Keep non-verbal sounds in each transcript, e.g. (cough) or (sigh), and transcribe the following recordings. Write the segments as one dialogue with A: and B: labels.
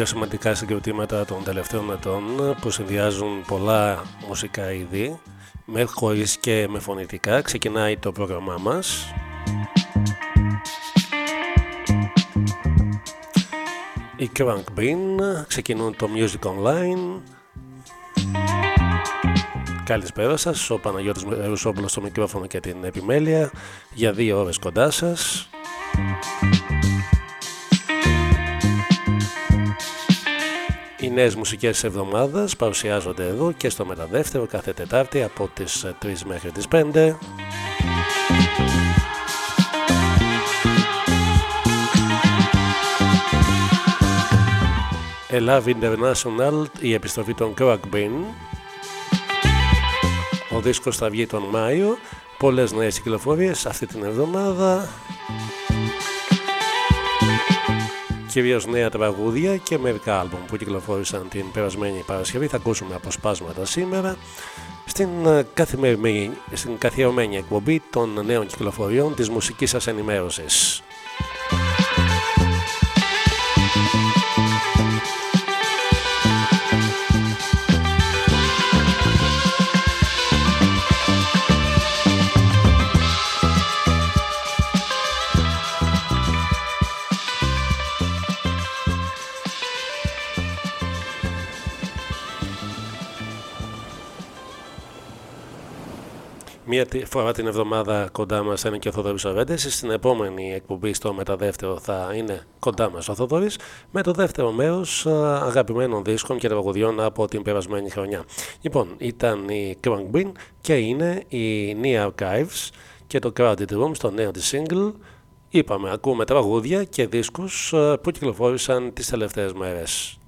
A: τα πιο σημαντικά συγκροτήματα των τελευταίων ετών που συνδυάζουν πολλά μουσικά είδη με χωρίς και με φωνητικά. Ξεκινάει το πρόγραμμά μας. Οι Crank Bean ξεκινούν το Music Online. Καλησπέρα σας, ο Παναγιώτης Ρουσόπουλος στο μικρόφωνο και την επιμέλεια. Για δύο ώρες κοντά σας Οι νέες μουσικές εβδομάδες παρουσιάζονται εδώ και στο μεταδεύτερο κάθε Τετάρτη από τις 3 μέχρι τις 5. Love International, η επιστροφή των Crack Bean. Ο δίσκος θα βγει τον Μάιο. Πολλές νέες κυκλοφορίες αυτή την εβδομάδα κυρίως νέα τραγούδια και μερικά άλμπουμ που κυκλοφόρησαν την περασμένη Παρασκευή. Θα ακούσουμε αποσπάσματα σήμερα στην ε, καθημερινή, στην καθιερωμένη εκπομπή των νέων κυκλοφοριών της μουσικής σας ενημέρωσης. Μία φορά την εβδομάδα κοντά μας είναι και ο Θοδωρής Ορέντες. Στην επόμενη εκπομπή στο μεταδεύτερο θα είναι κοντά μας ο Θοδωρής με το δεύτερο μέρος αγαπημένων δίσκων και τραγουδιών από την περασμένη χρονιά. Λοιπόν, ήταν η Crank Bean και είναι η New Archives και το Crowded Room στο νέο της single. Είπαμε, ακούμε τραγούδια και δίσκους που κυκλοφόρησαν τις τελευταίες μέρες.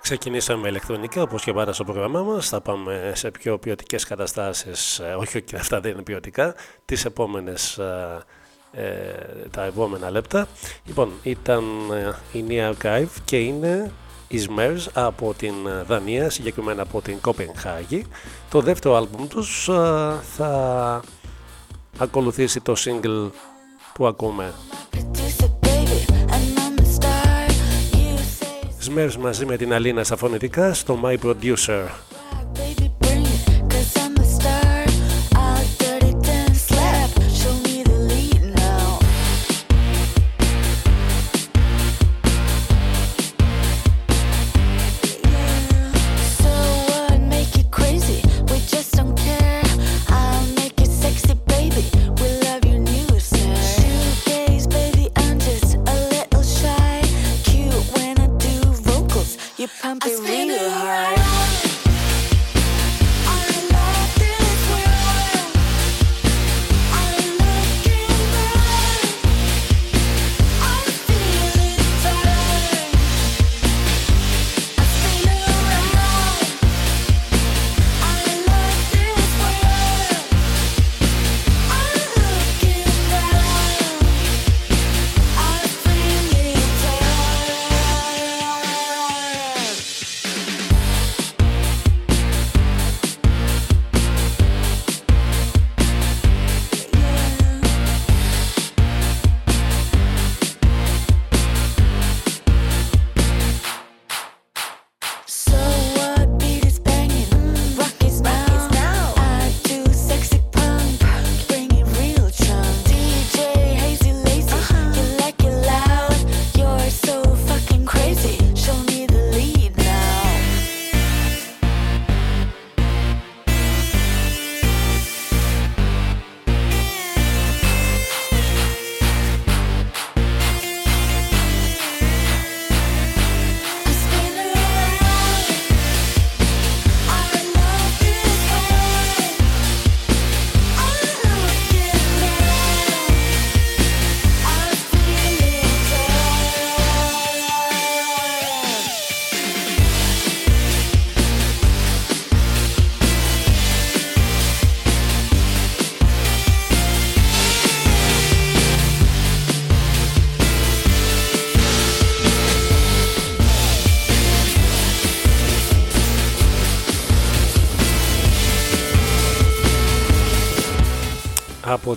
B: Ξεκινήσαμε με ηλεκτρονικά όπως και πάντα στο πρόγραμμά μας. Θα πάμε σε πιο ποιοτικές καταστάσεις, ε, όχι και αυτά δεν είναι ποιοτικά, τις επόμενες, ε, ε, τα επόμενα λεπτά. Λοιπόν, ήταν η Nea Archive και είναι Ismers από την Δανία, συγκεκριμένα από την Κοπενχάγη. Το δεύτερο άλμπουμ τους θα ακολουθήσει το single που ακούμε. Smurfs μαζί με την Αλίνα στα φωνητικά στο My Producer.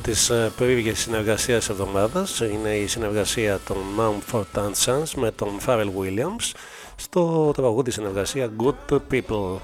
B: Από τις ε, περίεργες συνεργασίες εβδομάδας είναι η συνεργασία των Mumford Sons με τον Pharrell Williams στο τραγούδι συνεργασία Good People.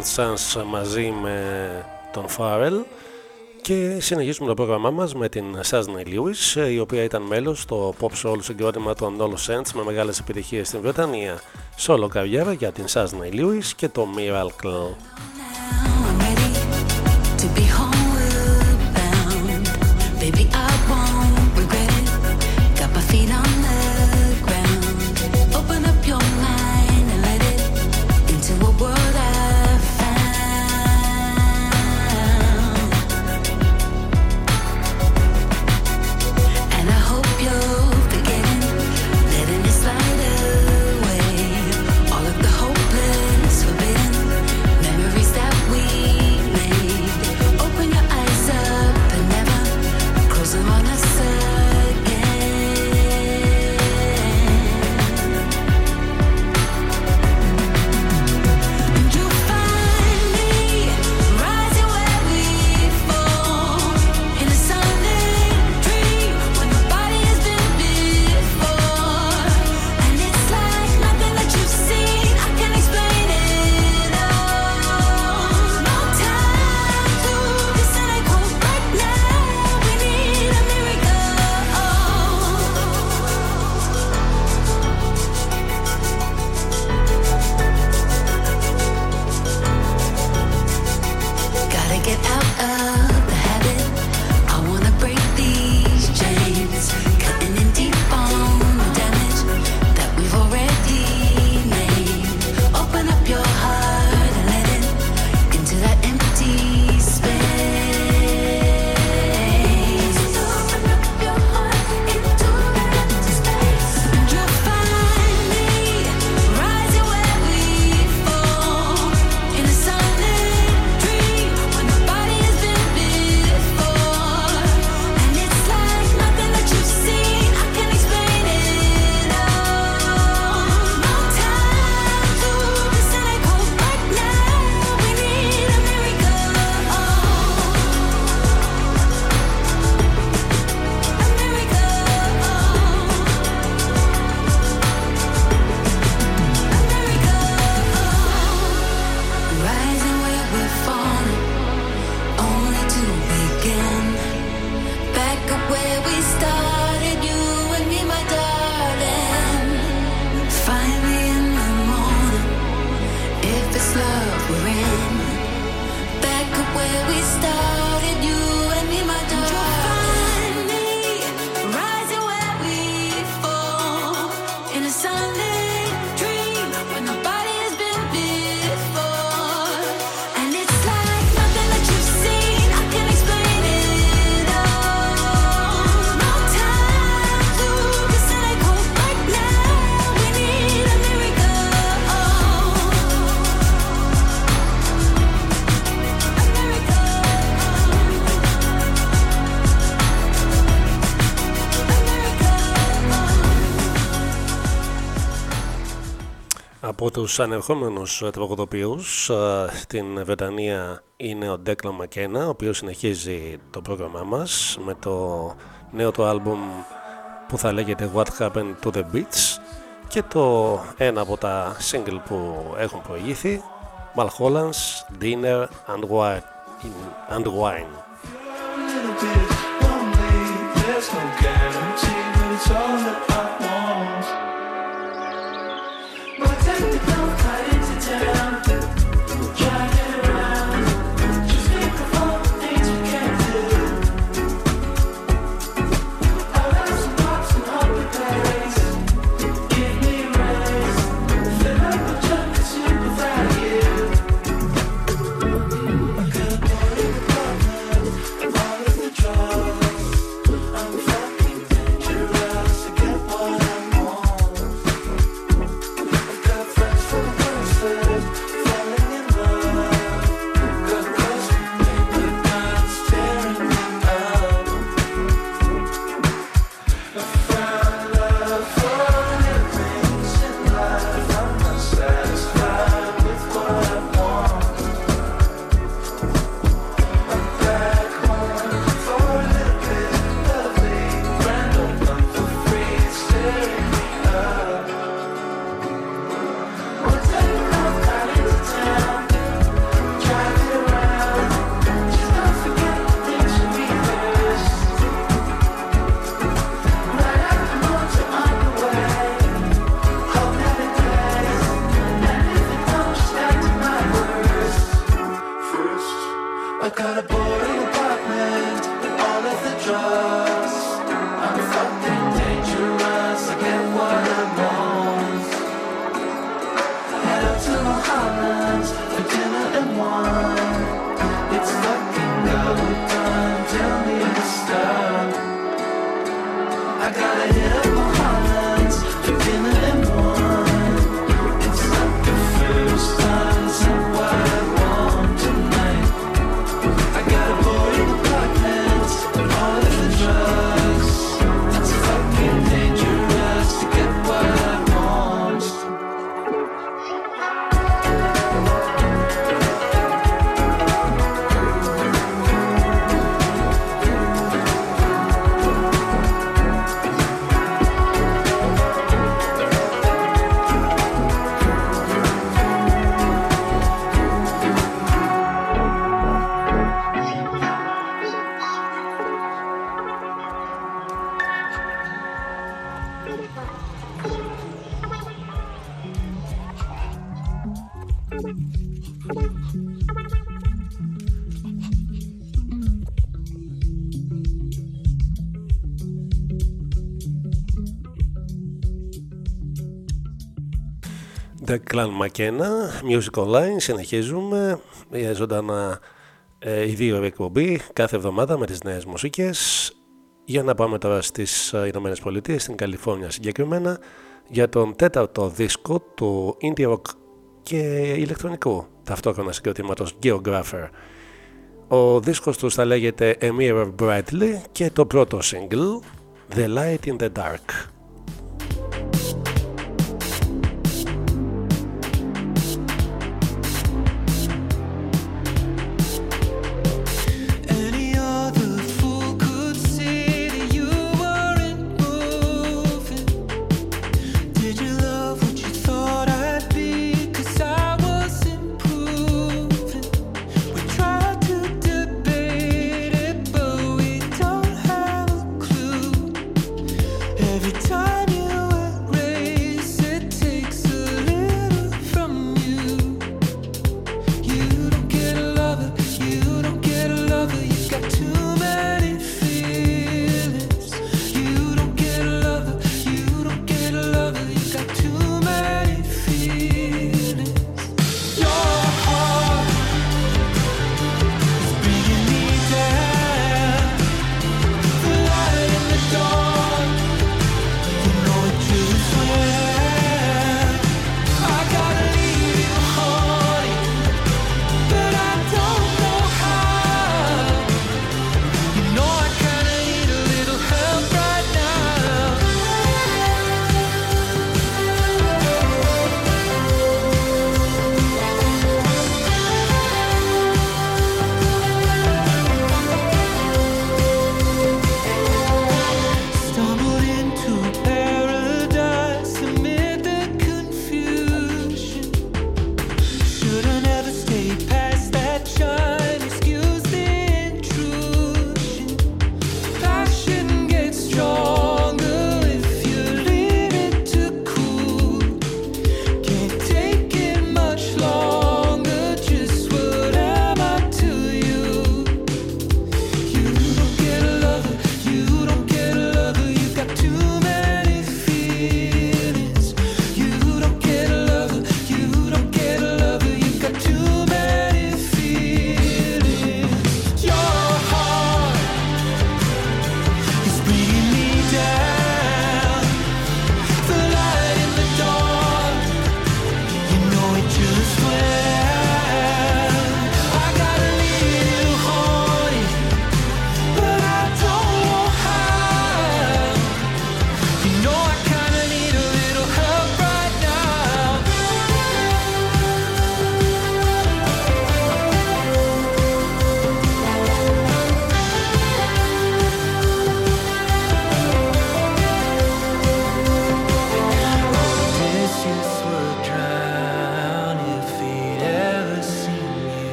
C: Up for Chance μαζί με τον Farrell και συνεχίζουμε το πρόγραμμά μας με την Sasney Lewis η οποία ήταν μέλος στο pop soul συγκρότημα των All Saints με μεγάλες επιτυχίες στην Βρετανία. Solo καριέρα για την Sasney Lewis και το Miracle από τους ανερχόμενους τραγουδοποιούς ε, στην Βρετανία είναι ο Ντέκλα Μακένα, ο οποίος συνεχίζει το πρόγραμμά μας με το νέο του άλμπουμ που θα λέγεται What Happened to the Beats και το ένα από τα single που έχουν προηγήθει Malholland's Dinner. And wine. Clan McKenna, Music Online, συνεχίζουμε για ζωντανά ε, η δύο εκπομπή κάθε εβδομάδα με τις νέες μουσικές για να πάμε τώρα στις ε, Ηνωμένες Πολιτείες, στην Καλιφόρνια συγκεκριμένα για τον τέταρτο δίσκο του indie rock και ηλεκτρονικού ταυτόχρονα συγκροτήματος Geographer. Ο δίσκος τους θα λέγεται A Mirror Brightly και το πρώτο single The Light in the Dark.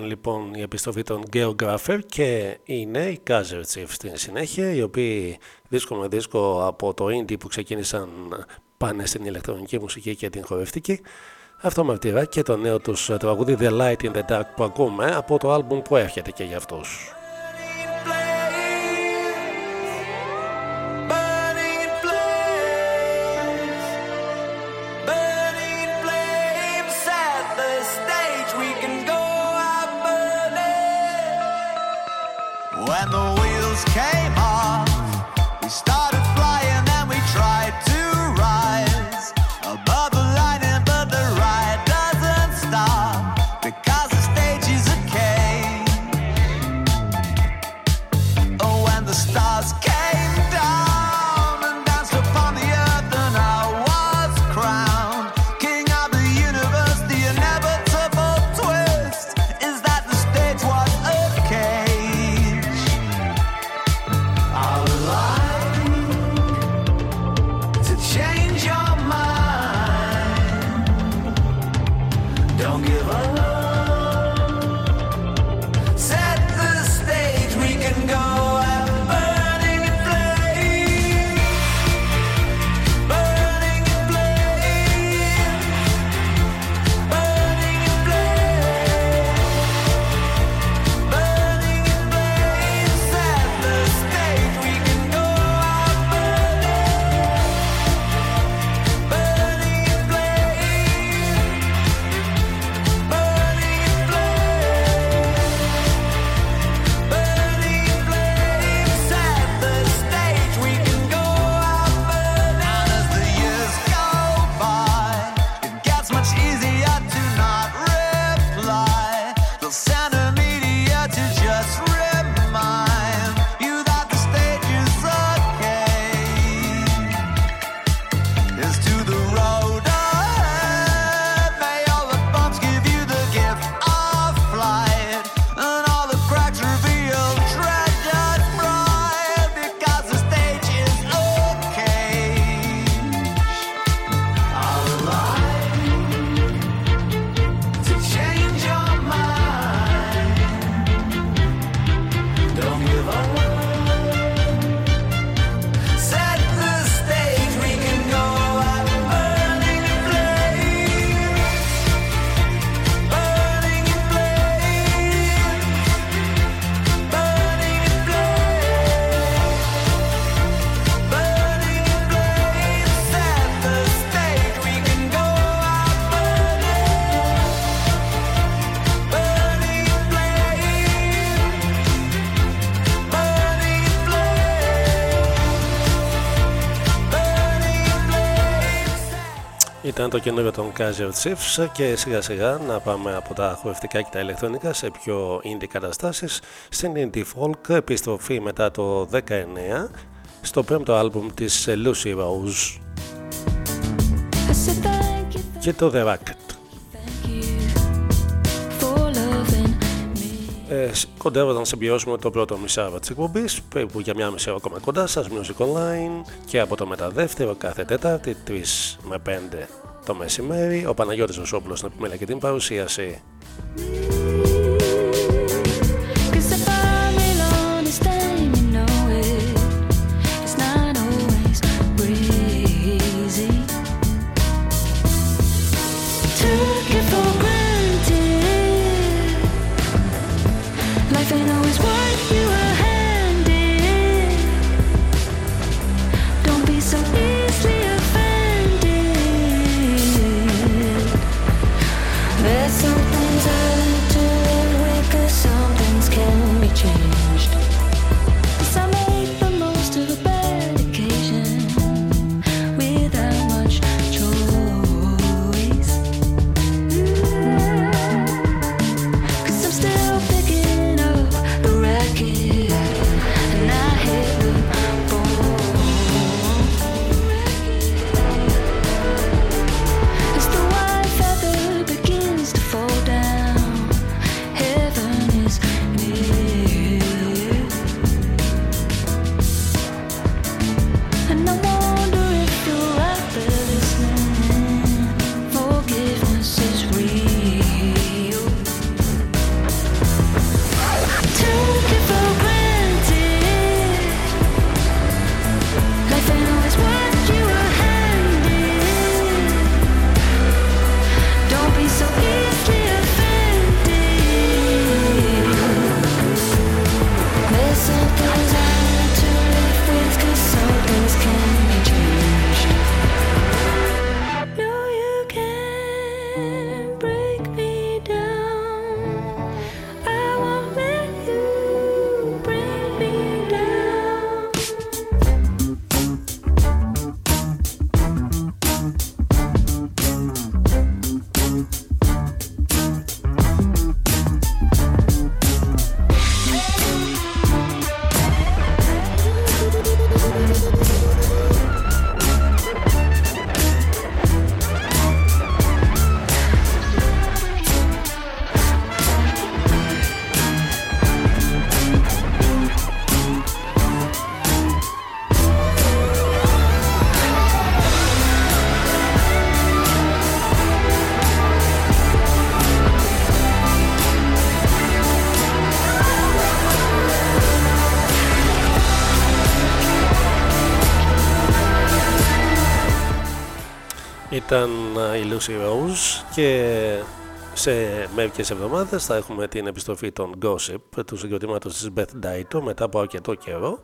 D: Ήταν λοιπόν η επιστροφή των Geographer και είναι οι Kaiser Chiefs στην συνέχεια, οι οποίοι δίσκο με δίσκο από το indie που ξεκίνησαν πάνε στην ηλεκτρονική μουσική και την χορευτική. Αυτό μαρτυρά και το νέο τους τραγούδι The Light in the Dark που ακούμε από το άλμπουμ που έρχεται και για αυτούς. Ήταν το καινούριο των Kaiser Chiefs και σιγά σιγά να πάμε από τα χορευτικά και τα ηλεκτρονικά σε πιο indie καταστάσεις. Στην indie folk επιστροφή μετά το 19 στο πέμπτο άλμπουμ της Lucy Rose. Και το The Racket. Ε, κοντεύοντα να συμπληρώσουμε το πρώτο μισάρο της εκπομπής, περίπου για μια μισή ώρα ακόμα κοντά σας, Music Online και από το μεταδεύτερο κάθε Τετάρτη 3 με 5 το μεσημέρι ο Παναγιώτης Βουσόπουλος να πούμε και την παρουσίαση.
E: Μερικές εβδομάδες θα έχουμε την επιστροφή των Gossip του συγκροτήματος της Beth Daito μετά από αρκετό καιρό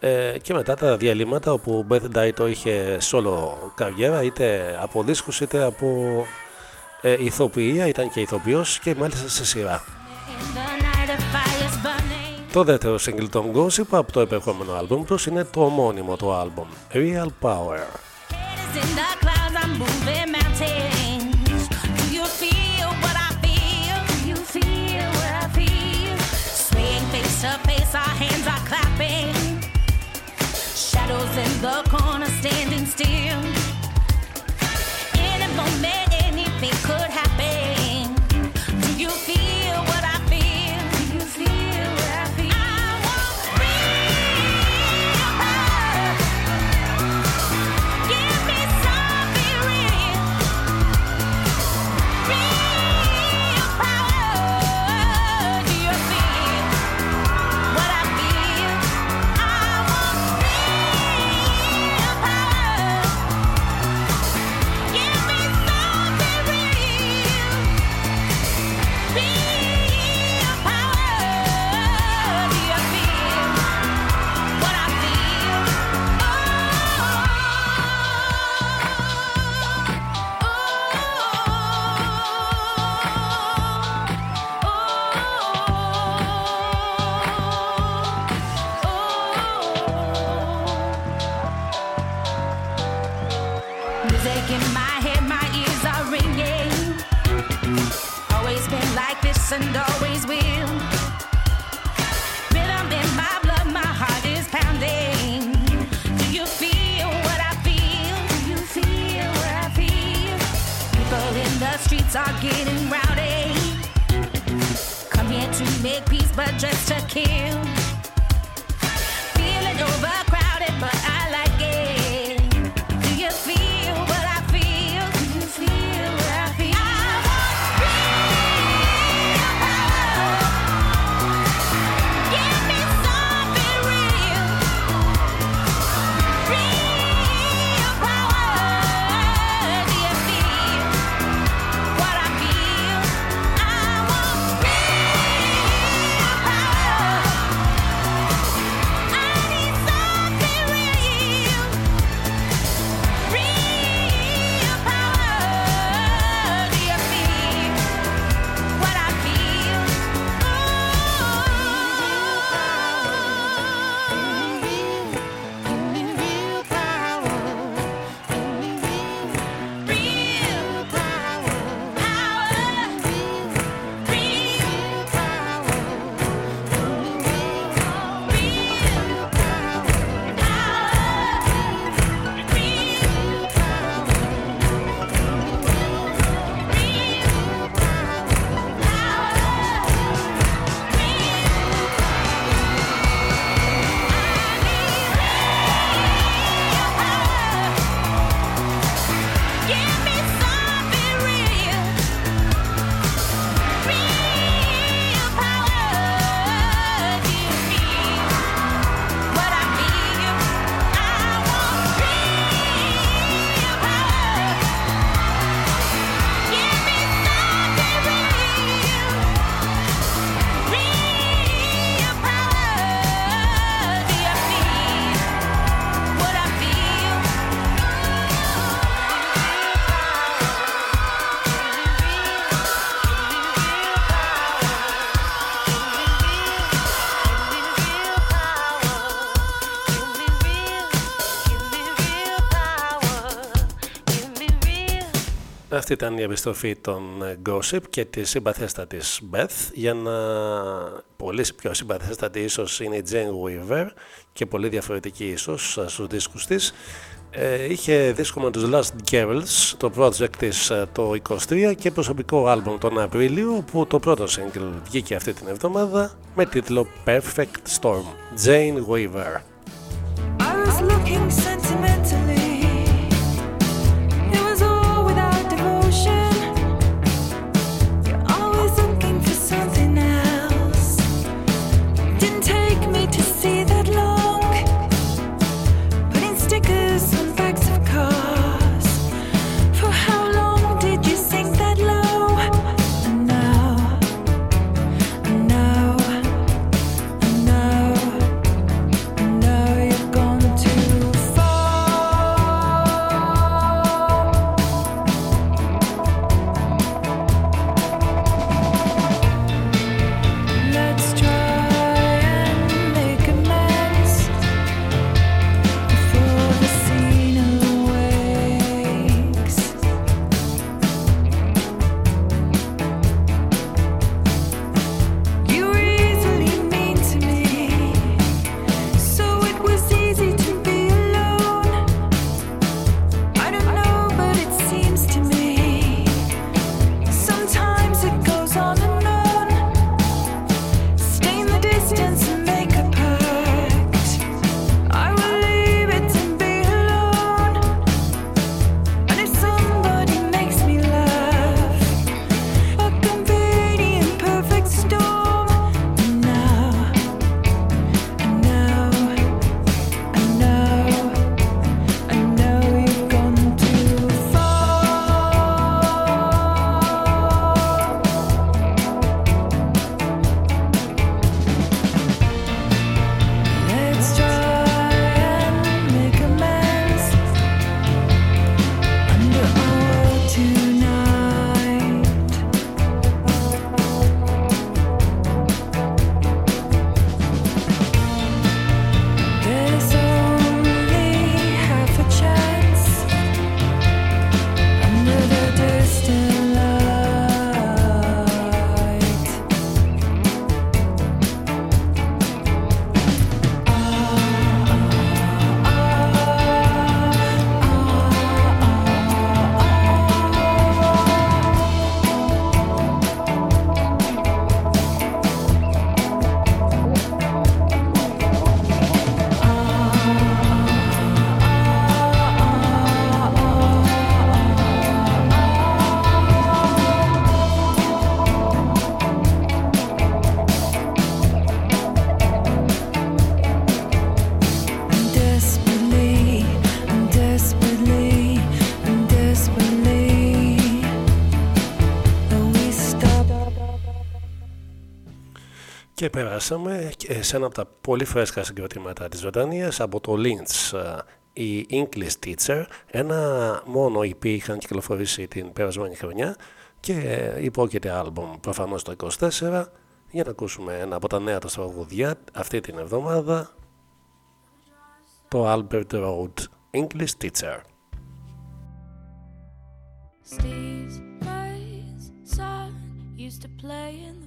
E: ε, και μετά τα διαλύματα όπου Beth Daito είχε solo καριέρα είτε από δίσκους είτε από ε, ηθοποιία, ήταν και ηθοποιός και μάλιστα σε σειρά. Το δεύτερο single των Gossip από το επερχόμενο άλμπουμ τους είναι το ομώνυμο το άλμπουμ Real Power. And always will. Rhythm in my blood, my heart is pounding. Do you feel what I feel? Do you feel what I feel? People in the streets are getting rowdy. Come here to make peace, but just to kill. Αυτή ήταν η επιστροφή των Gossip και τη συμπαθέστατη Beth. Για να πολύ πιο συμπαθέστατη ίσως είναι η Jane Weaver και πολύ διαφορετική ίσως στους δίσκους της. Ε, είχε δίσκο με τους Last Girls το project της ε, το 23 και προσωπικό άλμπομ τον Απρίλιο που το πρώτο single βγήκε αυτή την εβδομάδα με τίτλο Perfect Storm. Jane Weaver.
F: I was
C: περάσαμε σε ένα από τα πολύ φρέσκα συγκροτήματα της Βρετανίας από το Lynch, ε, η English Teacher, ένα μόνο EP είχαν κυκλοφορήσει την περασμένη χρονιά και υπόκειται άλμπομ προφανώς το 24 για να ακούσουμε ένα από τα νέα τους τραγουδιά αυτή την εβδομάδα το Albert Road English Teacher.
G: Steve's son used to play in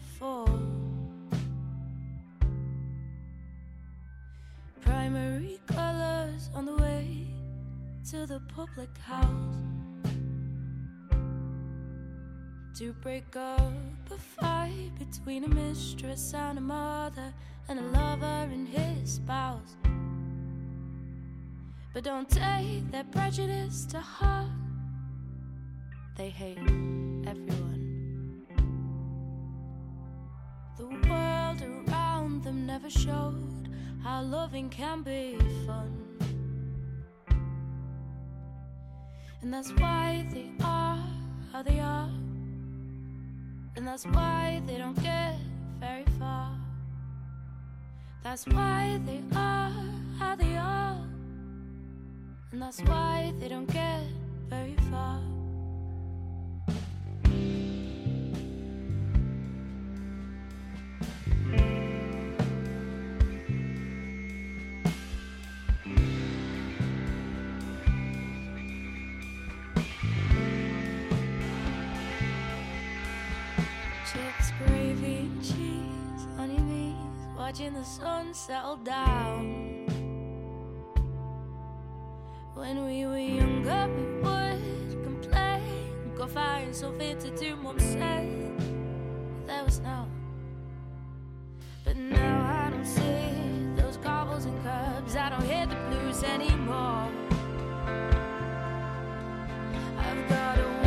G: Primary colors on the way to the public house. to break up a fight between a mistress and a mother, and a lover and his spouse. But don't take their prejudice to heart, they hate everyone. The world around them never showed how loving can be fun. And that's why they are how they are. And that's why they don't get very far. That's why they are how they are. And that's why they don't get very far. Watching the sun settle down. When we were younger, we would complain, go find something to do. Mom said there was no. But now I don't see those cobbles and curbs. I don't hear the blues anymore. I've got a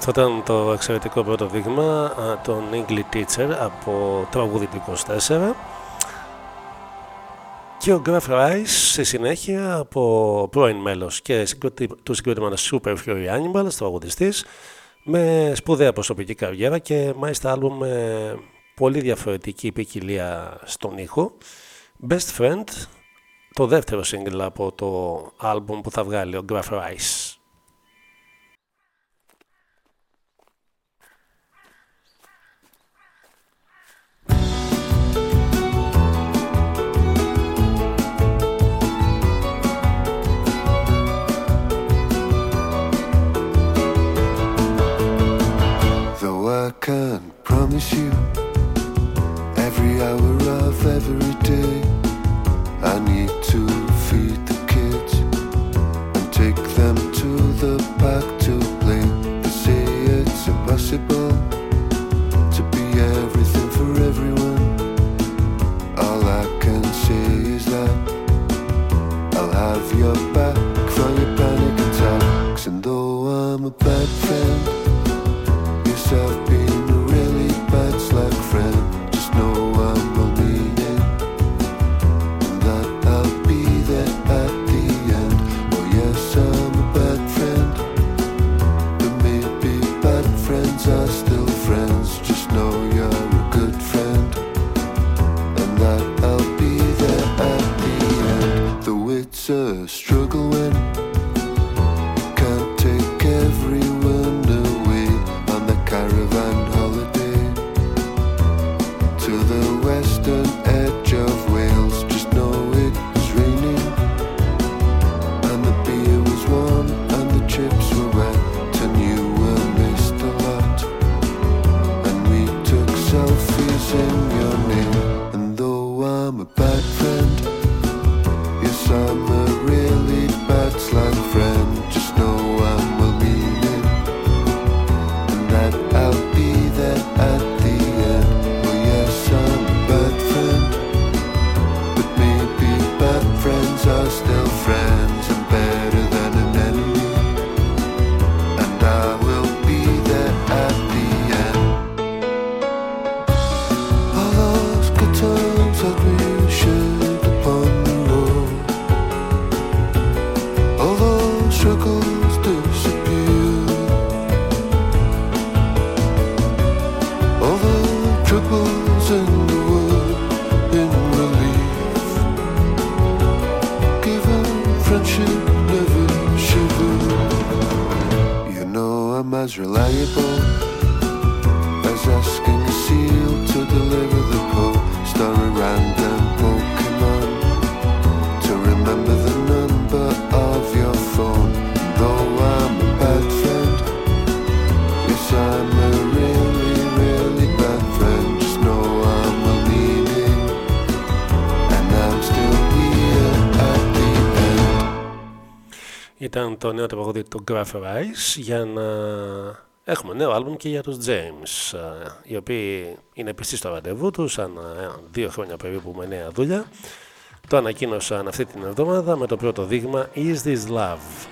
C: Αυτό ήταν το εξαιρετικό πρώτο δείγμα των English Teacher από τραγούδι του 24 και ο Graf Rice στη συνέχεια από πρώην μέλος και του συγκρότημα Super Fury Animals, τραγουδιστής με σπουδαία προσωπική καριέρα και μάλιστα άλμπου με πολύ διαφορετική ποικιλία στον ήχο. Best Friend, το δεύτερο single από το άλμπουμ που θα βγάλει ο Graf Rice
H: I can't promise you every hour of every day. I need to feed the kids and take them to the park to play. They say it's impossible to be everything for everyone. All I can say is that I'll have your back for your panic attacks. And though I'm a bad
I: το νέο τραγούδι του Grapherize για να έχουμε νέο άλμπουμ και για τους James, οι οποίοι είναι πιστοί στο ραντεβού τους, σαν δύο χρόνια περίπου με νέα δουλειά. Το ανακοίνωσαν αυτή την εβδομάδα με το πρώτο δείγμα Is This Love;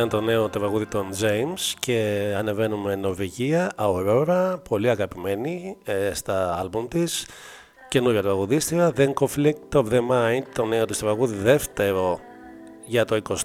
J: Ήταν το νέο τραγούδι των James και ανεβαίνουμε Νορβηγία, Aurora, πολύ αγαπημένη ε, στα άλμπουμ της. Καινούργια τραγουδίστρια, Then Conflict of the Mind, το νέο της τραγούδι δεύτερο για το 24.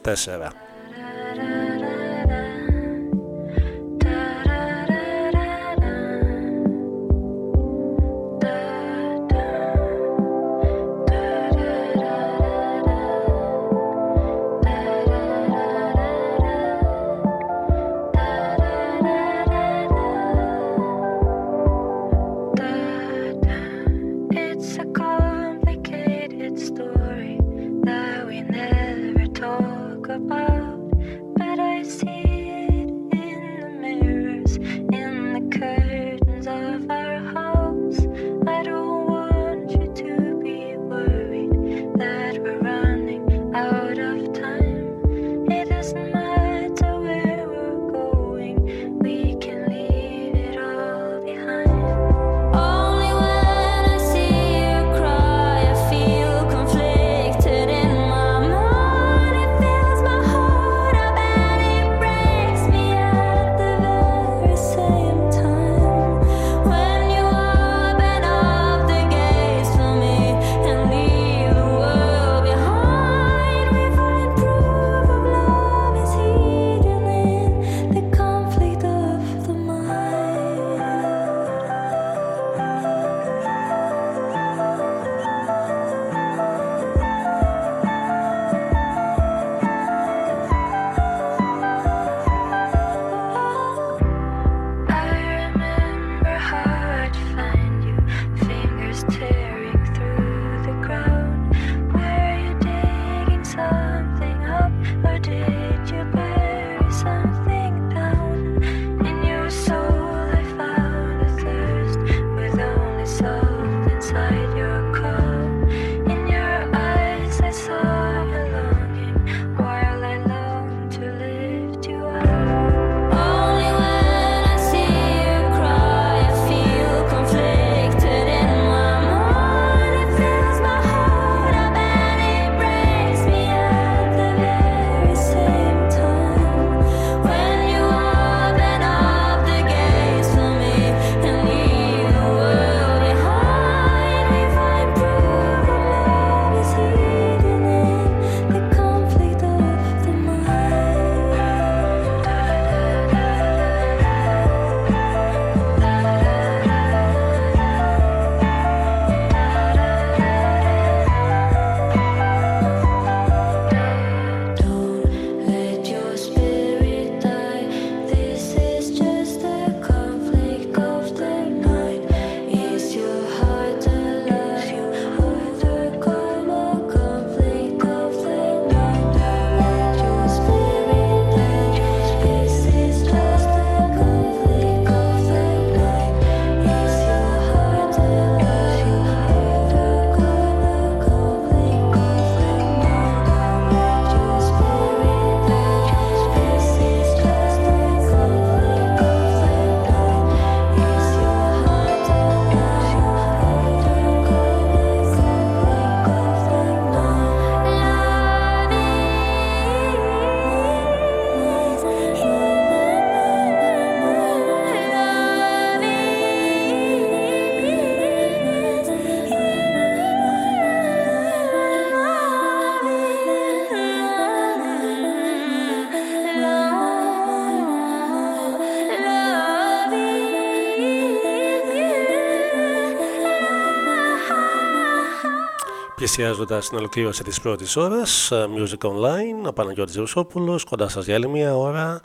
J: Πλησιάζοντας την ολοκλήρωση της πρώτης ώρας, ε, Music Online, ο Παναγιώτης Ρουσόπουλο, κοντά σας για άλλη μία ώρα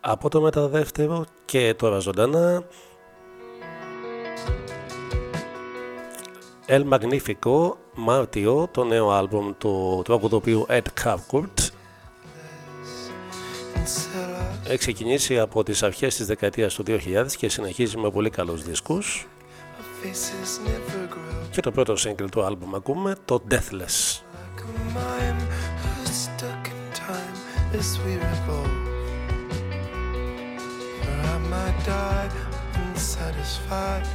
J: από το μεταδεύτερο και τώρα ζωντανά. El Magnifico, Μάρτιο, το νέο άλμπουμ του τραγουδοποιού Ed Carcourt. Έχει ξεκινήσει από τις αρχές της δεκαετίας του 2000 και συνεχίζει με πολύ καλούς δίσκους. Και το πρώτο single του άλμπουμ ακούμε το Deathless. unsatisfied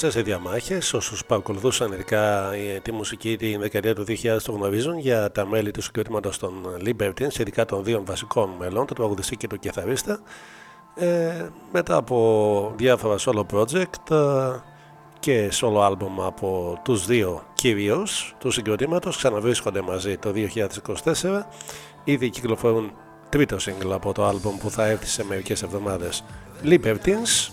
K: γνωστές οι διαμάχες όσους παρακολουθούσαν ειδικά τη μουσική την δεκαετία του 2000 το γνωρίζουν για τα μέλη του συγκρότηματος των Libertines ειδικά των δύο βασικών μελών, το τραγουδιστή και το κιθαρίστα. Ε, μετά από διάφορα solo project ε, και solo album από τους δύο κυρίως του συγκροτήματος ξαναβρίσκονται μαζί το 2024 ήδη κυκλοφορούν τρίτο single από το album που θα έρθει σε μερικές εβδομάδες. Libertines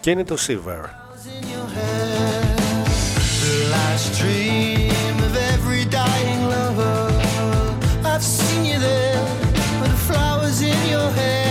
K: Και είναι το Silver. The last dream of every dying lover. I've seen you there with the flowers in your hair.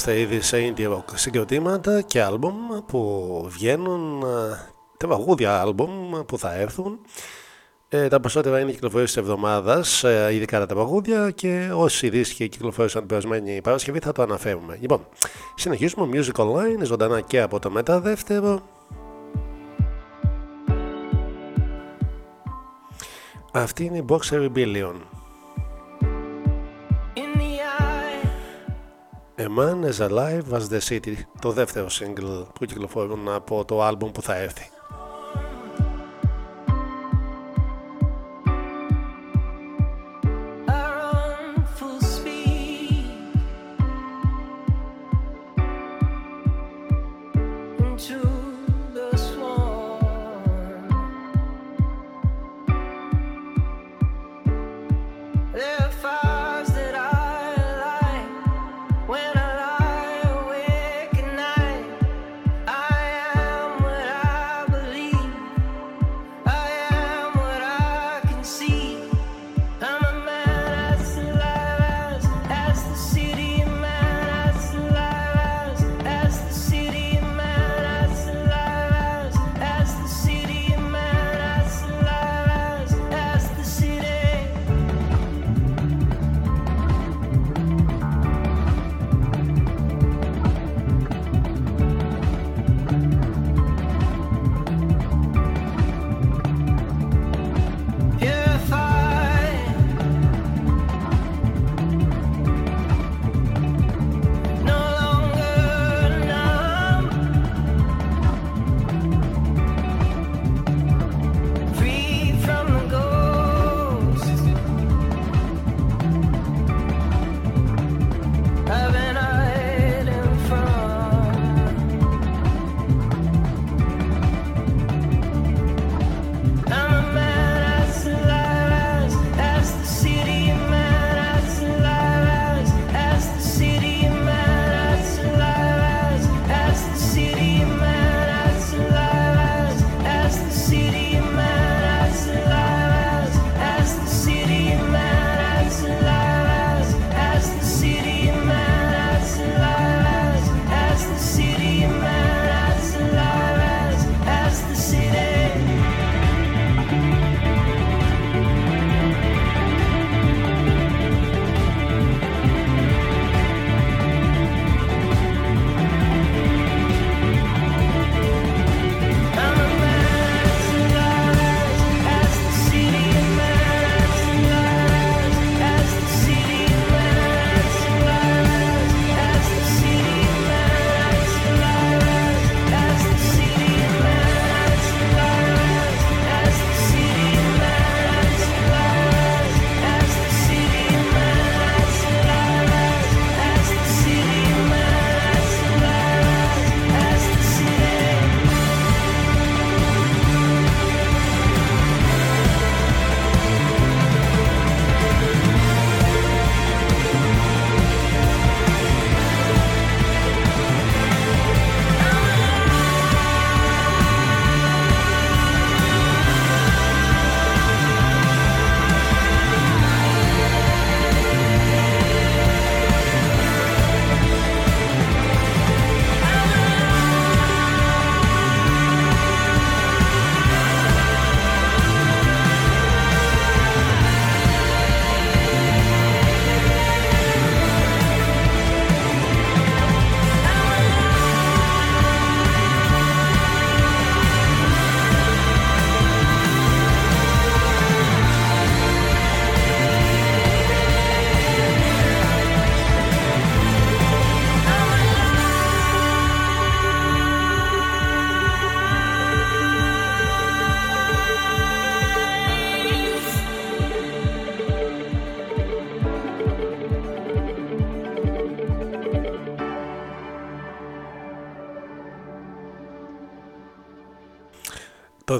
C: Είμαστε ήδη σε indie rock συγκροτήματα και άλμπουμ που βγαίνουν, ε, τα παγούδια άλμπουμ που θα έρθουν. Ε, τα περισσότερα είναι κυκλοφορίες της εβδομάδας, ε, ειδικά τα παγούδια και όσοι δίσκοι κυκλοφόρησαν την περασμένη Παρασκευή θα το αναφέρουμε. Λοιπόν, συνεχίζουμε Music Online, ζωντανά και από το μεταδεύτερο. Αυτή είναι η Boxer Rebellion. A Man as Alive as the City, το δεύτερο single που κυκλοφορούν από το άλμπουμ που θα έρθει.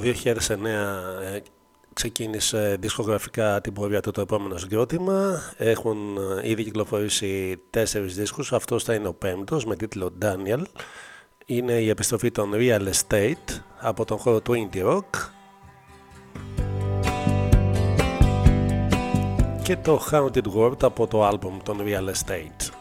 D: το 2009 ε, ξεκίνησε δισκογραφικά την πορεία του το επόμενο συγκρότημα. Έχουν ε, ήδη κυκλοφορήσει τέσσερις δίσκους, αυτός θα είναι ο πέμπτος με τίτλο Daniel. Είναι η επιστροφή των Real Estate από τον χώρο του Indie Rock. Και το Haunted World από το άλμπουμ των Real Estate.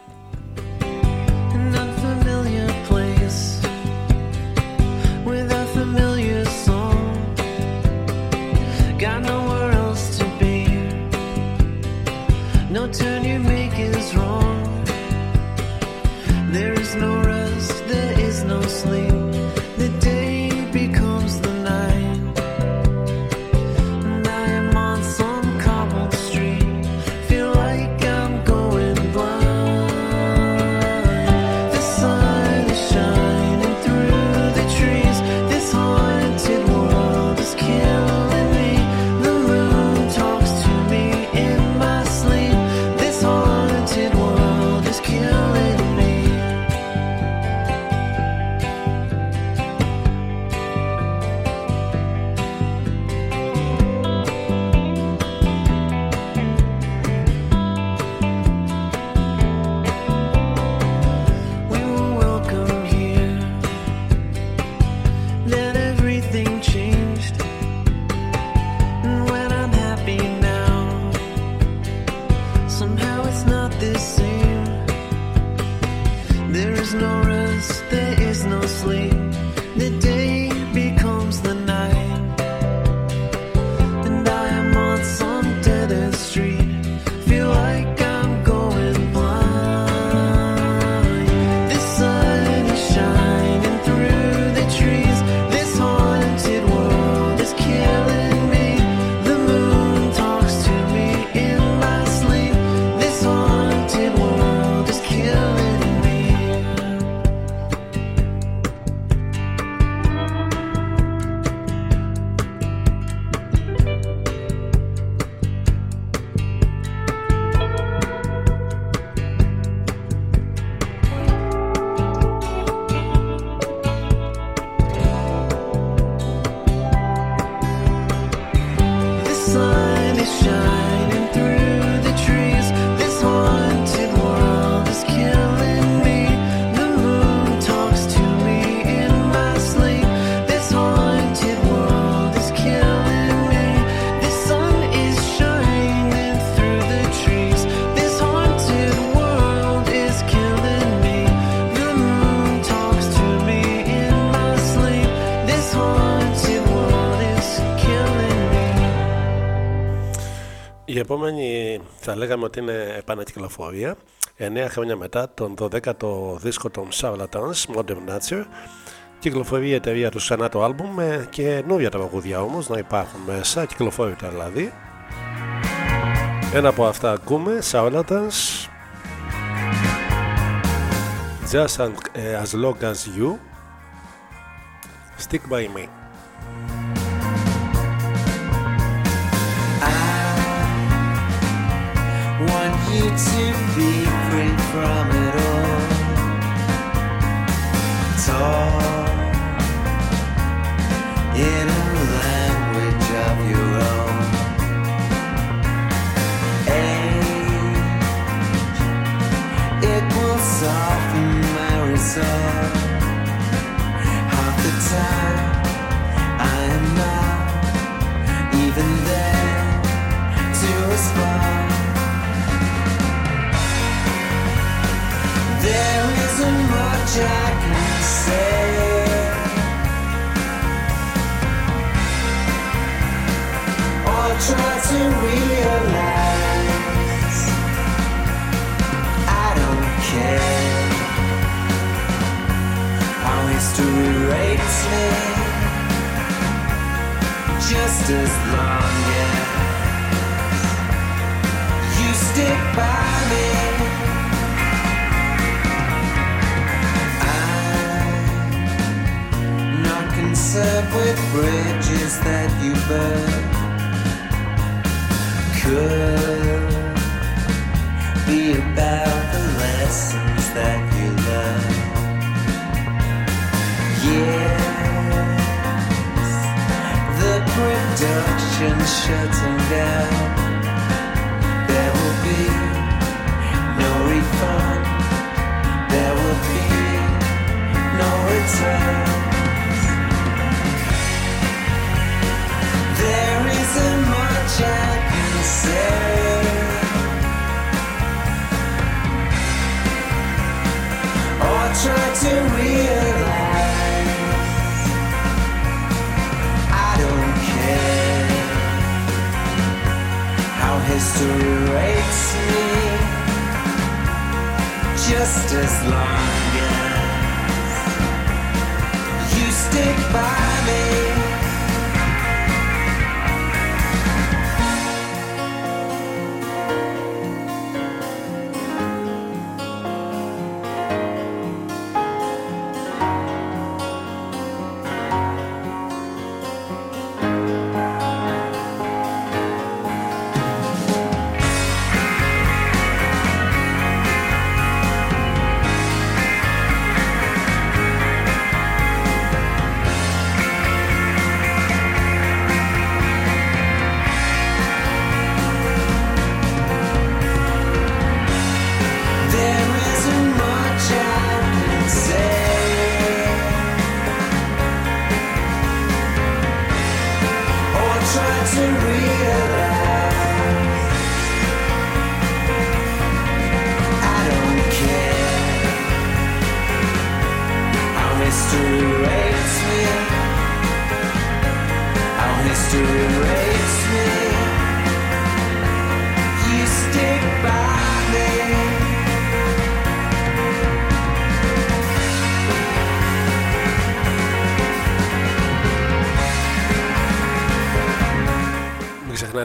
D: επόμενη θα λέγαμε ότι είναι επανακυκλοφορία. 9 χρόνια μετά τον 12ο δίσκο των Charlatans, Modern Nature, κυκλοφορεί η εταιρεία του ενά το άλμπουμ με καινούργια τραγουδιά όμως να υπάρχουν μέσα, κυκλοφόρητα δηλαδή. Ένα από αυτά ακούμε, Charlatans, Just As ε, Long As You, Stick By Me.
L: you to be free from it all. Talk I can say. Or try to realize I don't care how history rates me. Just as long as you stick by me.
D: Shutting down. Just as long as you stick by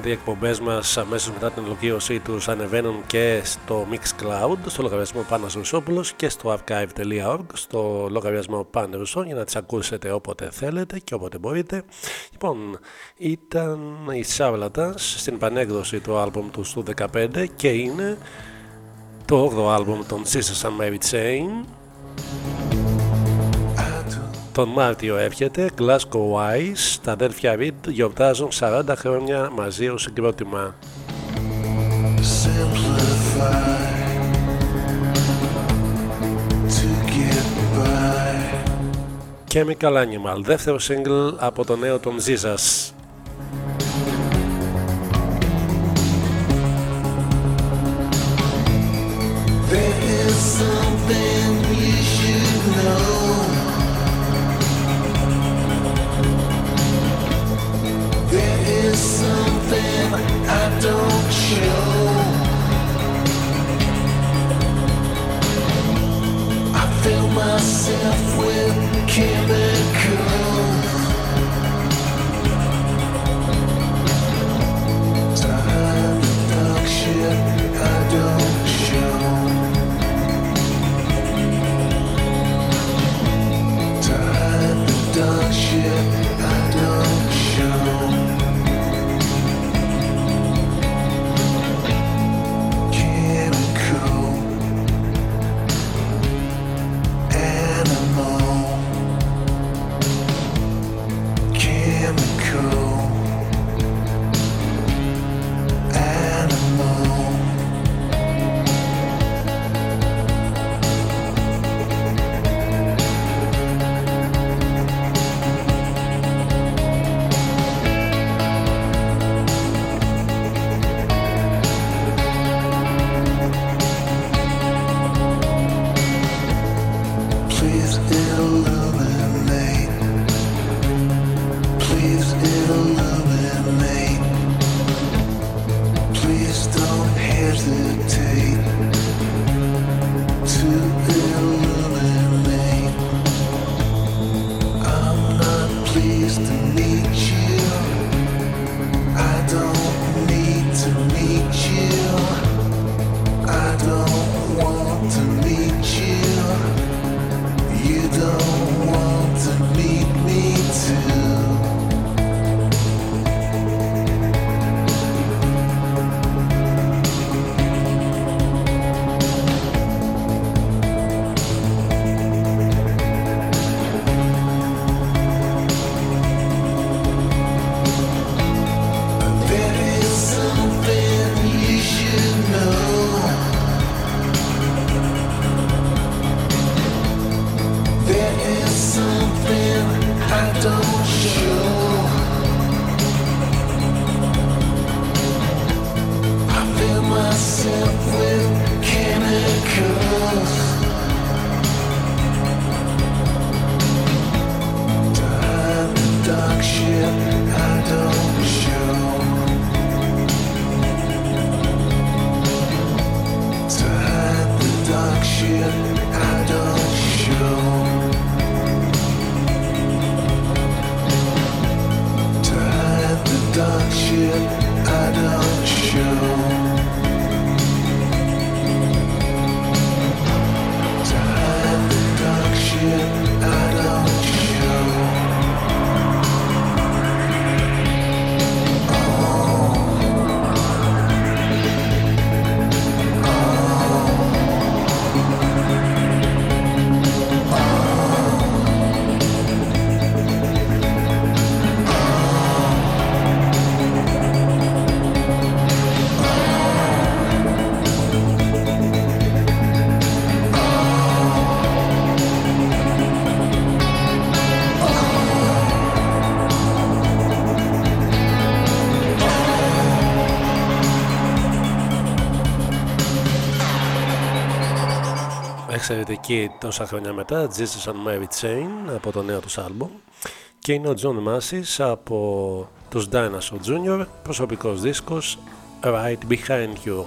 C: Μην ξεχνάτε οι εκπομπές μας αμέσως μετά την ολοκλήρωσή τους ανεβαίνουν και στο Mixcloud, στο λογαριασμό Πάνο Ρουσόπουλος και στο archive.org, στο λογαριασμό Πάνο Ρουσό για να τις ακούσετε όποτε θέλετε και όποτε μπορείτε. Λοιπόν, ήταν οι Charlatans στην πανέκδοση του άλμπουμ του του 2015 και είναι το 8ο άλμπουμ των Sisters and Mary Chain. Τον Μάρτιο έρχεται Glasgow Wise, τα αδέρφια Reed γιορτάζουν 40 χρόνια μαζί ως συγκρότημα.
D: Simplify to get by.
C: Chemical Animal, δεύτερο single από το νέο των Zizas.
D: There is something myself with chemicals.
C: Εξαιρετική τόσα χρόνια μετά, Jesus and Mary Chain από το νέο τους άλμπομ και είναι ο John Massis από τους Dinosaur Jr. προσωπικός δίσκος Right Behind You.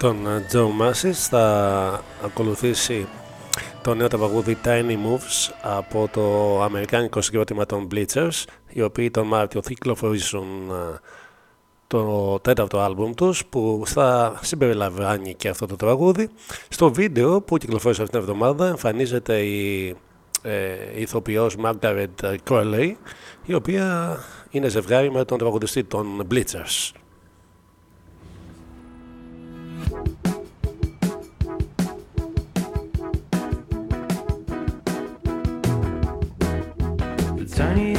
C: Τον ε, Joe Massis θα ακολουθήσει το νέο τραγούδι Tiny Moves από το αμερικάνικο συγκρότημα των Bleachers οι οποίοι τον Μάρτιο θα κυκλοφορήσουν ε, το τέταρτο άλμπουμ τους που θα συμπεριλαμβάνει και αυτό το τραγούδι. Στο βίντεο που κυκλοφόρησε αυτήν την εβδομάδα εμφανίζεται η ε, ηθοποιός Margaret Corley η οποία είναι ζευγάρι με τον τραγουδιστή των Bleachers.
M: Turn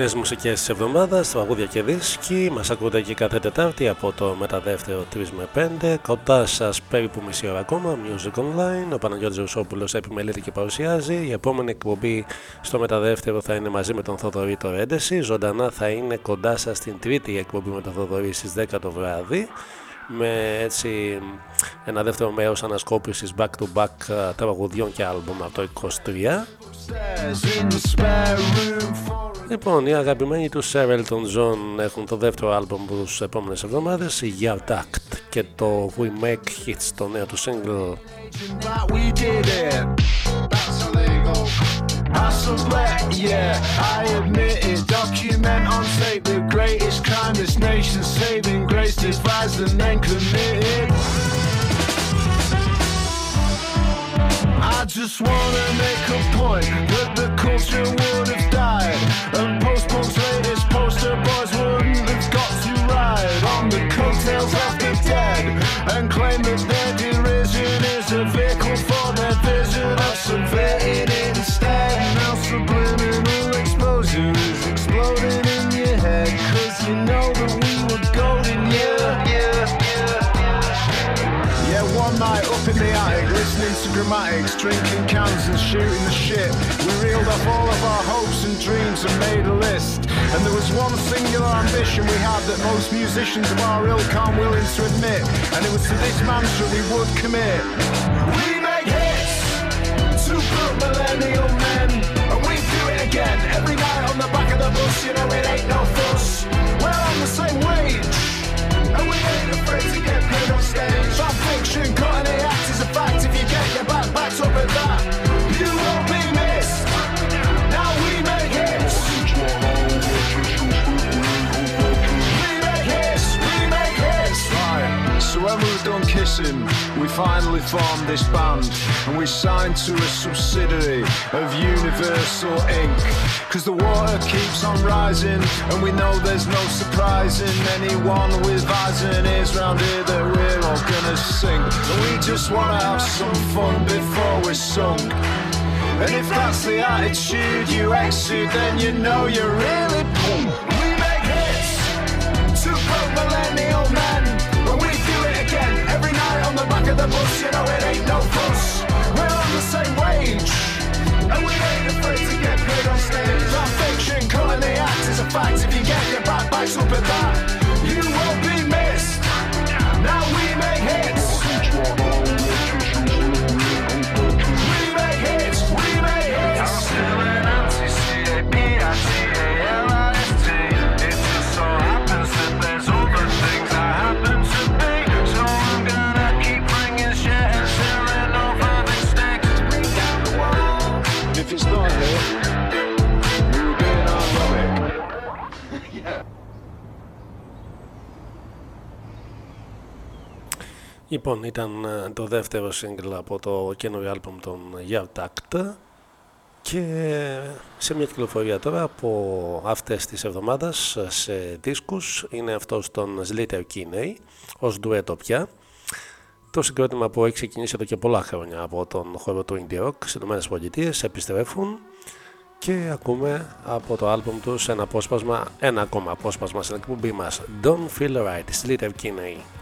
C: Νέες μουσικές της εβδομάδας, τραγούδια και δίσκοι. Μας ακούτε και κάθε Τετάρτη από το μεταδεύτερο 3 με 5. Κοντά σας περίπου μισή ώρα ακόμα. Music Online. Ο Παναγιώτης Ρουσόπουλο επιμελείται και παρουσιάζει. Η επόμενη εκπομπή στο μεταδεύτερο θα είναι μαζί με τον Θοδωρή το Ρέντεση. Ζωντανά θα είναι κοντά σας την τρίτη εκπομπή με τον Θοδωρή στις 10 το βράδυ. Με έτσι ένα δεύτερο μέρος ανασκόπησης back to back ε, τραγουδιών και άλμπουμ από το 23. Λοιπόν, οι αγαπημένοι του Sherelton John έχουν το δεύτερο άλμπομ τους επόμενες εβδομάδες, η Yard Act και το We Make Hits, το νέο του single.
B: But we did it. That's illegal. Hustle black, yeah, I admit it. Document on tape the greatest crime this nation's saving grace, devised and then committed. I just wanna make a point that the culture would have died. And post-punk's latest poster boys wouldn't have got to ride on the coattails of the dead and claim that their derision is a vehicle for their vision of subverting instead. Now subliminal exposure is exploding in your head, cause you know that we were golden, yeah. yeah one night up in the attic, listening to grammatics shooting the shit. We reeled off all of our hopes and dreams and made a list. And there was one singular ambition we had that most musicians of our ilk aren't willing to admit. And it was to this mantra we would commit. We make hits to put millennial men. And we do it again every night on the back of the bus. You know it ain't no fuss. We're on the same wage. And we ain't afraid to get paid on stage. That fiction, cut in the act is a fact. If you get your back backed up at that, we finally formed this band. And we signed to a subsidiary of Universal Inc. Cause the water keeps on rising. And we know there's no surprising anyone with eyes and ears round here that we're all gonna sink. And we just wanna have some fun before we're sunk. And if that's the attitude you exude, then you know you're really boom. We make hits to broke millennial faz e ninguém quer pagar, vai supetar.
C: Λοιπόν, ήταν ε, το δεύτερο single από το καινούριο άλμπομ των Yard Act και σε μια κυκλοφορία τώρα από αυτές τις εβδομάδες σε δίσκους είναι αυτός των Slater Kinney ως ντουέτο πια. Το συγκρότημα που έχει ξεκινήσει εδώ και πολλά χρόνια από τον χώρο του Indie Rock στις ΗΠΑ επιστρέφουν. Και ακούμε από το άλμπομ τους ένα απόσπασμα, ένα ακόμα απόσπασμα στην εκπομπή μας. Don't Feel Right, Slater Kinney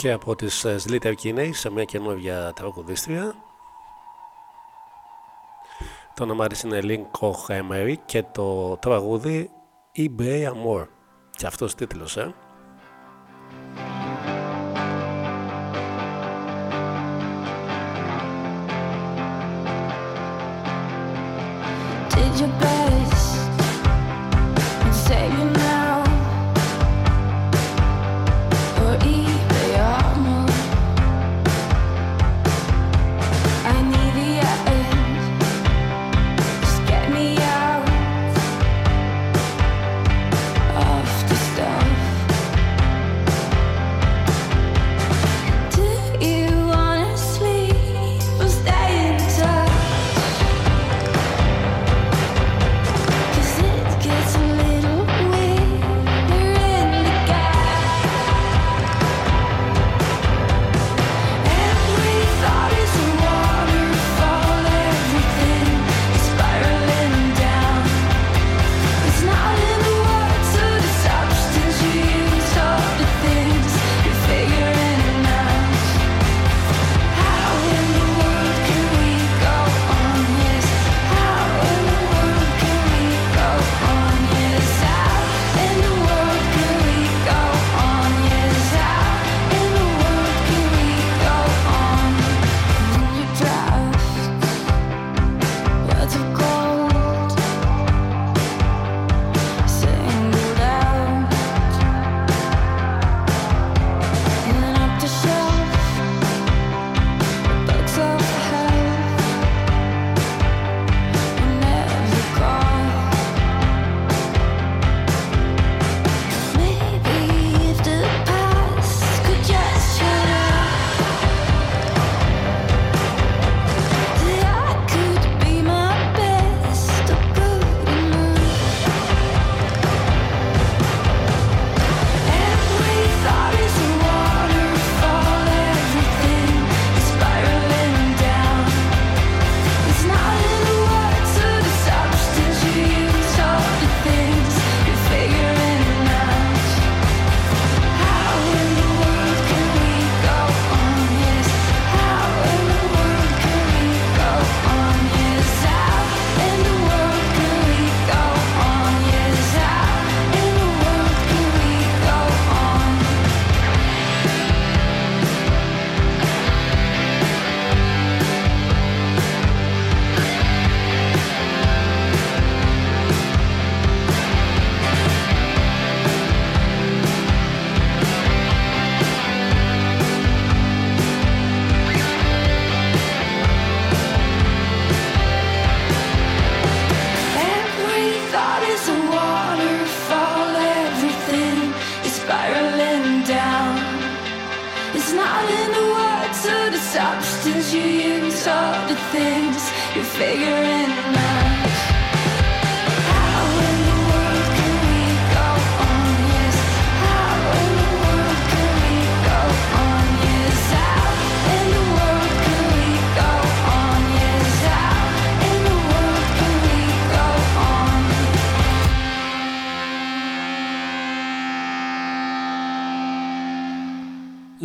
J: και από τις ε, Slitter Kinney σε μια καινούργια τραγουδίστρια. Το όνομα της είναι Linko και το τραγούδι eBay Amor. Και αυτός τίτλος ε.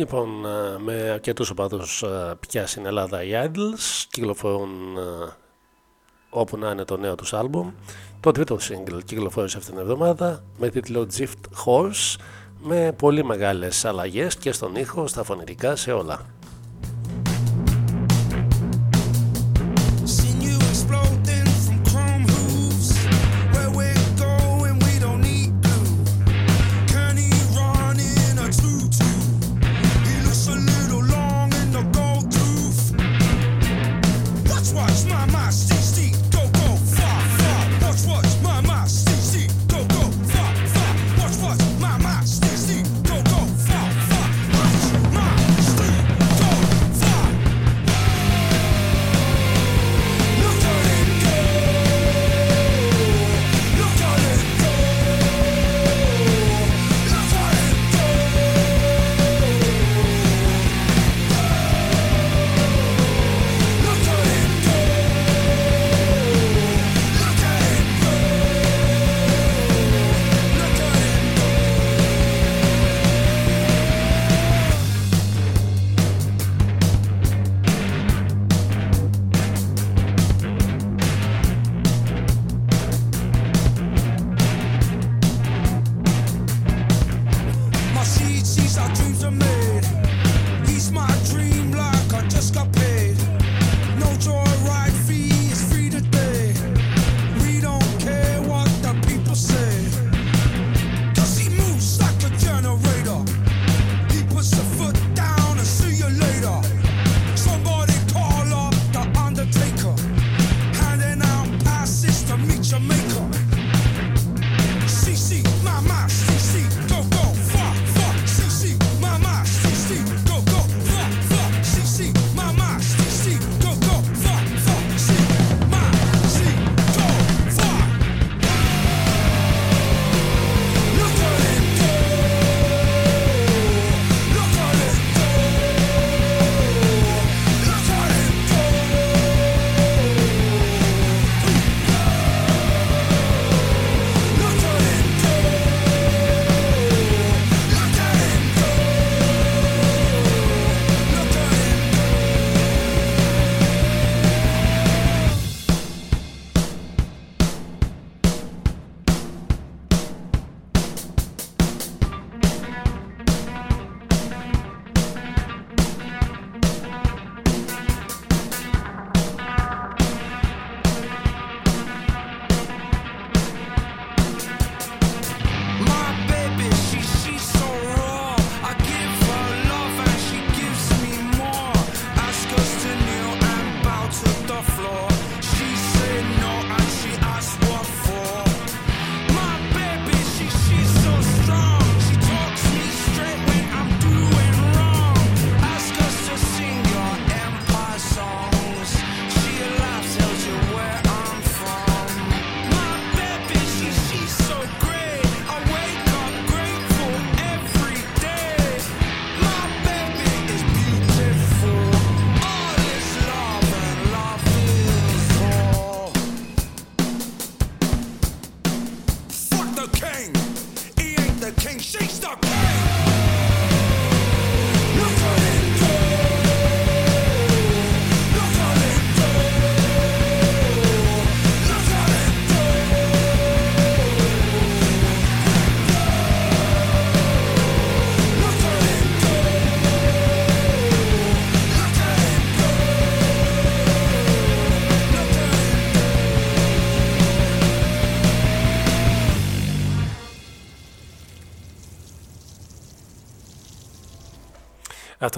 J: λοιπόν ε, με αρκετούς οπαδούς ε, πια στην Ελλάδα οι Idols κυκλοφορούν ε, όπου να είναι το νέο τους άλμπουμ. Το τρίτο single κυκλοφόρησε αυτήν την εβδομάδα με τίτλο Gift Horse με πολύ μεγάλες αλλαγές και στον ήχο, στα φωνητικά, σε όλα.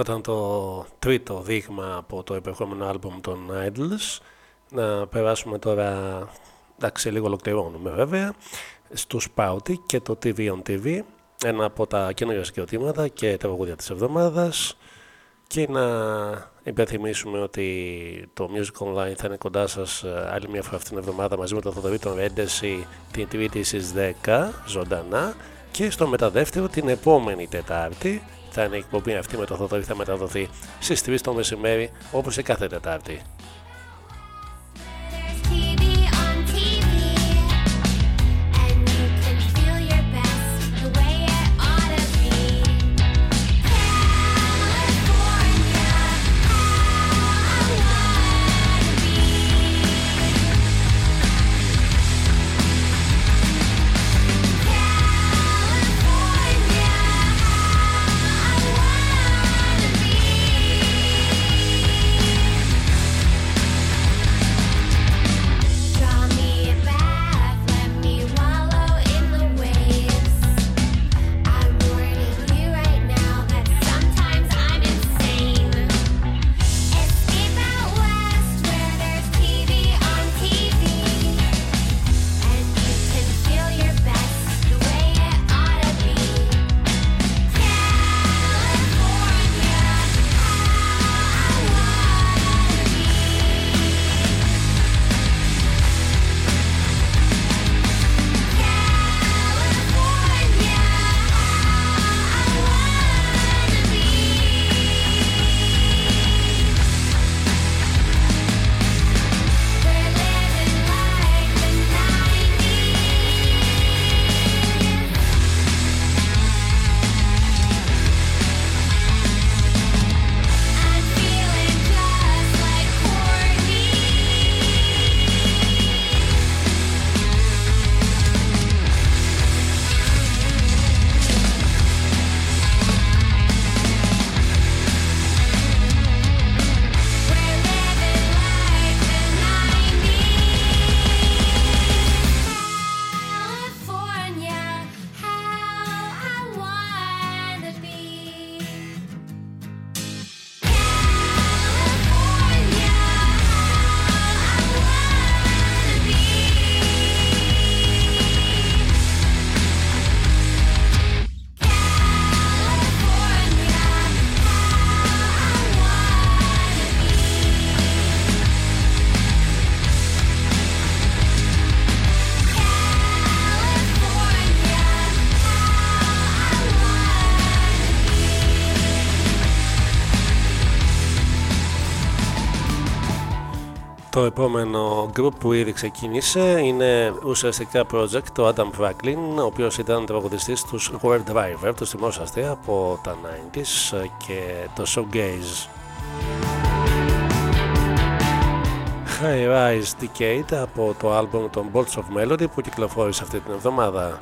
E: Αυτό ήταν το τρίτο δείγμα από το επερχόμενο άλμπουμ των Idols. Να περάσουμε τώρα, εντάξει λίγο ολοκληρώνουμε βέβαια, στους Pouty και το TV on TV, ένα από τα καινούργια συγκροτήματα και τραγούδια της εβδομάδας. Και να υπενθυμίσουμε ότι το Music Online θα είναι κοντά σας ε, άλλη μια φορά αυτήν την εβδομάδα μαζί με τον Θοδωρή τον Ρέντεση την Τρίτη στις 10 ζωντανά. Και στο μεταδεύτερο την επόμενη Τετάρτη θα είναι η εκπομπή αυτή με τον Θοδωρή θα μεταδοθεί στις 3 το μεσημέρι όπως σε κάθε Τετάρτη. Το επόμενο group που ήδη ξεκίνησε είναι ουσιαστικά project το Adam Franklin, ο οποίος ήταν τραγουδιστής τους World Driver, τους θυμόσαστε από τα 90s και το Showgaze. High Rise Decade από το album των Bolts of Melody που κυκλοφόρησε αυτή την εβδομάδα.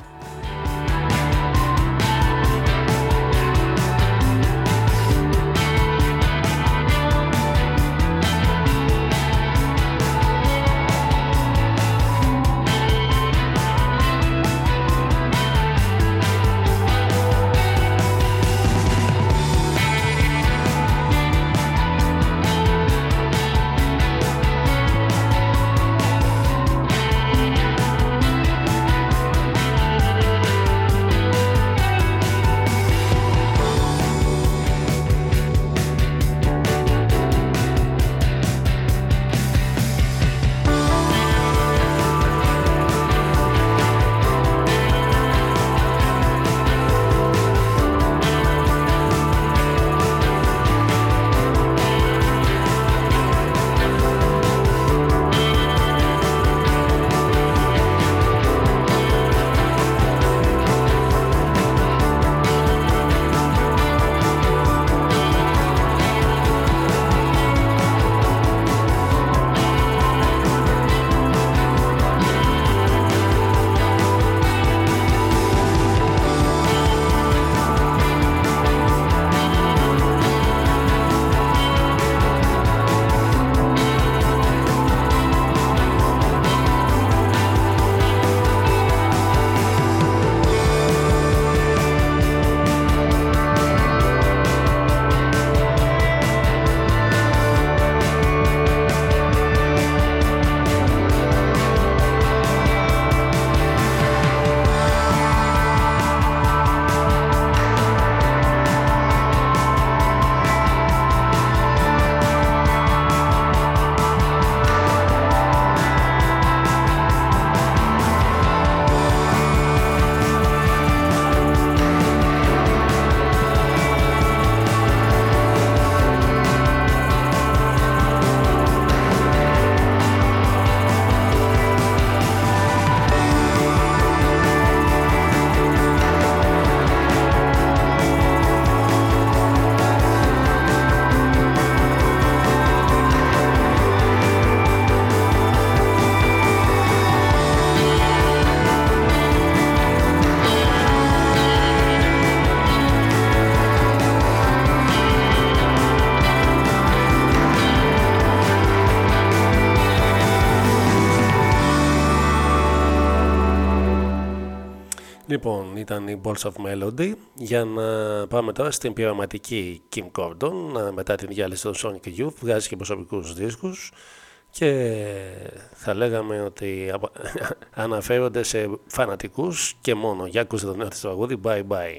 N: Ήταν η Balls of Melody. Για να πάμε τώρα στην πειραματική Kim Gordon. ε, Μετά την διάλυση των Sonic Youth, βγάζει και προσωπικούς δίσκους και θα λέγαμε ότι απο- (laughs) αναφέρονται σε φανατικούς και μόνο. Για ακούστε το νέο της τραγούδι Bye Bye.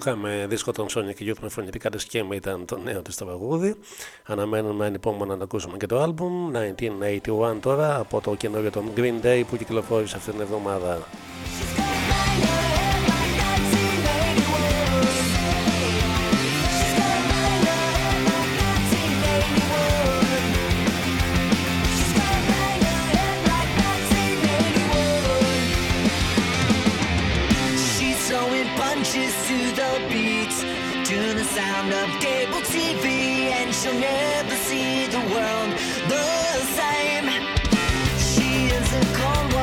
N: Εντάξει, ξαναγκούκα με δίσκο των Sonic Youth με φωνητικά σκέμα ήταν το νέο της τραγούδι. Αναμένουμε ανυπόμονα να ακούσουμε και το άλμπουμ 1981 τώρα από το καινούριο των Green Day που κυκλοφόρησε αυτή την εβδομάδα.
D: Sound of cable TV, and she'll never see the world the same. She is a cold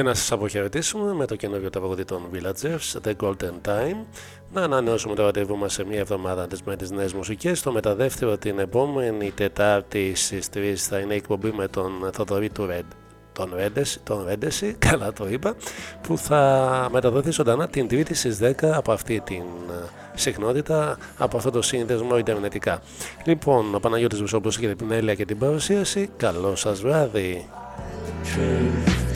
C: Και να σας αποχαιρετήσουμε με το καινούριο τραγούδι των Villagers, The Golden Time. Να ανανεώσουμε το ραντεβού μας σε μία εβδομάδα με τις νέες μουσικές. Το μεταδεύτερο την επόμενη Τετάρτη στις 3 θα είναι η εκπομπή με τον Θοδωρή του Ρέντ. Τον Ρέντεση, τον Ρέντεση, (laughs) καλά το είπα, που θα μεταδοθεί ζωντανά την Τρίτη στις 10 από αυτή την ε, συχνότητα, από αυτό το σύνδεσμο ιντερνετικά. Λοιπόν, ο Παναγιώτης Βουσόπουλος και την Έλεια και την παρουσίαση. Καλό σας βράδυ.
M: truth.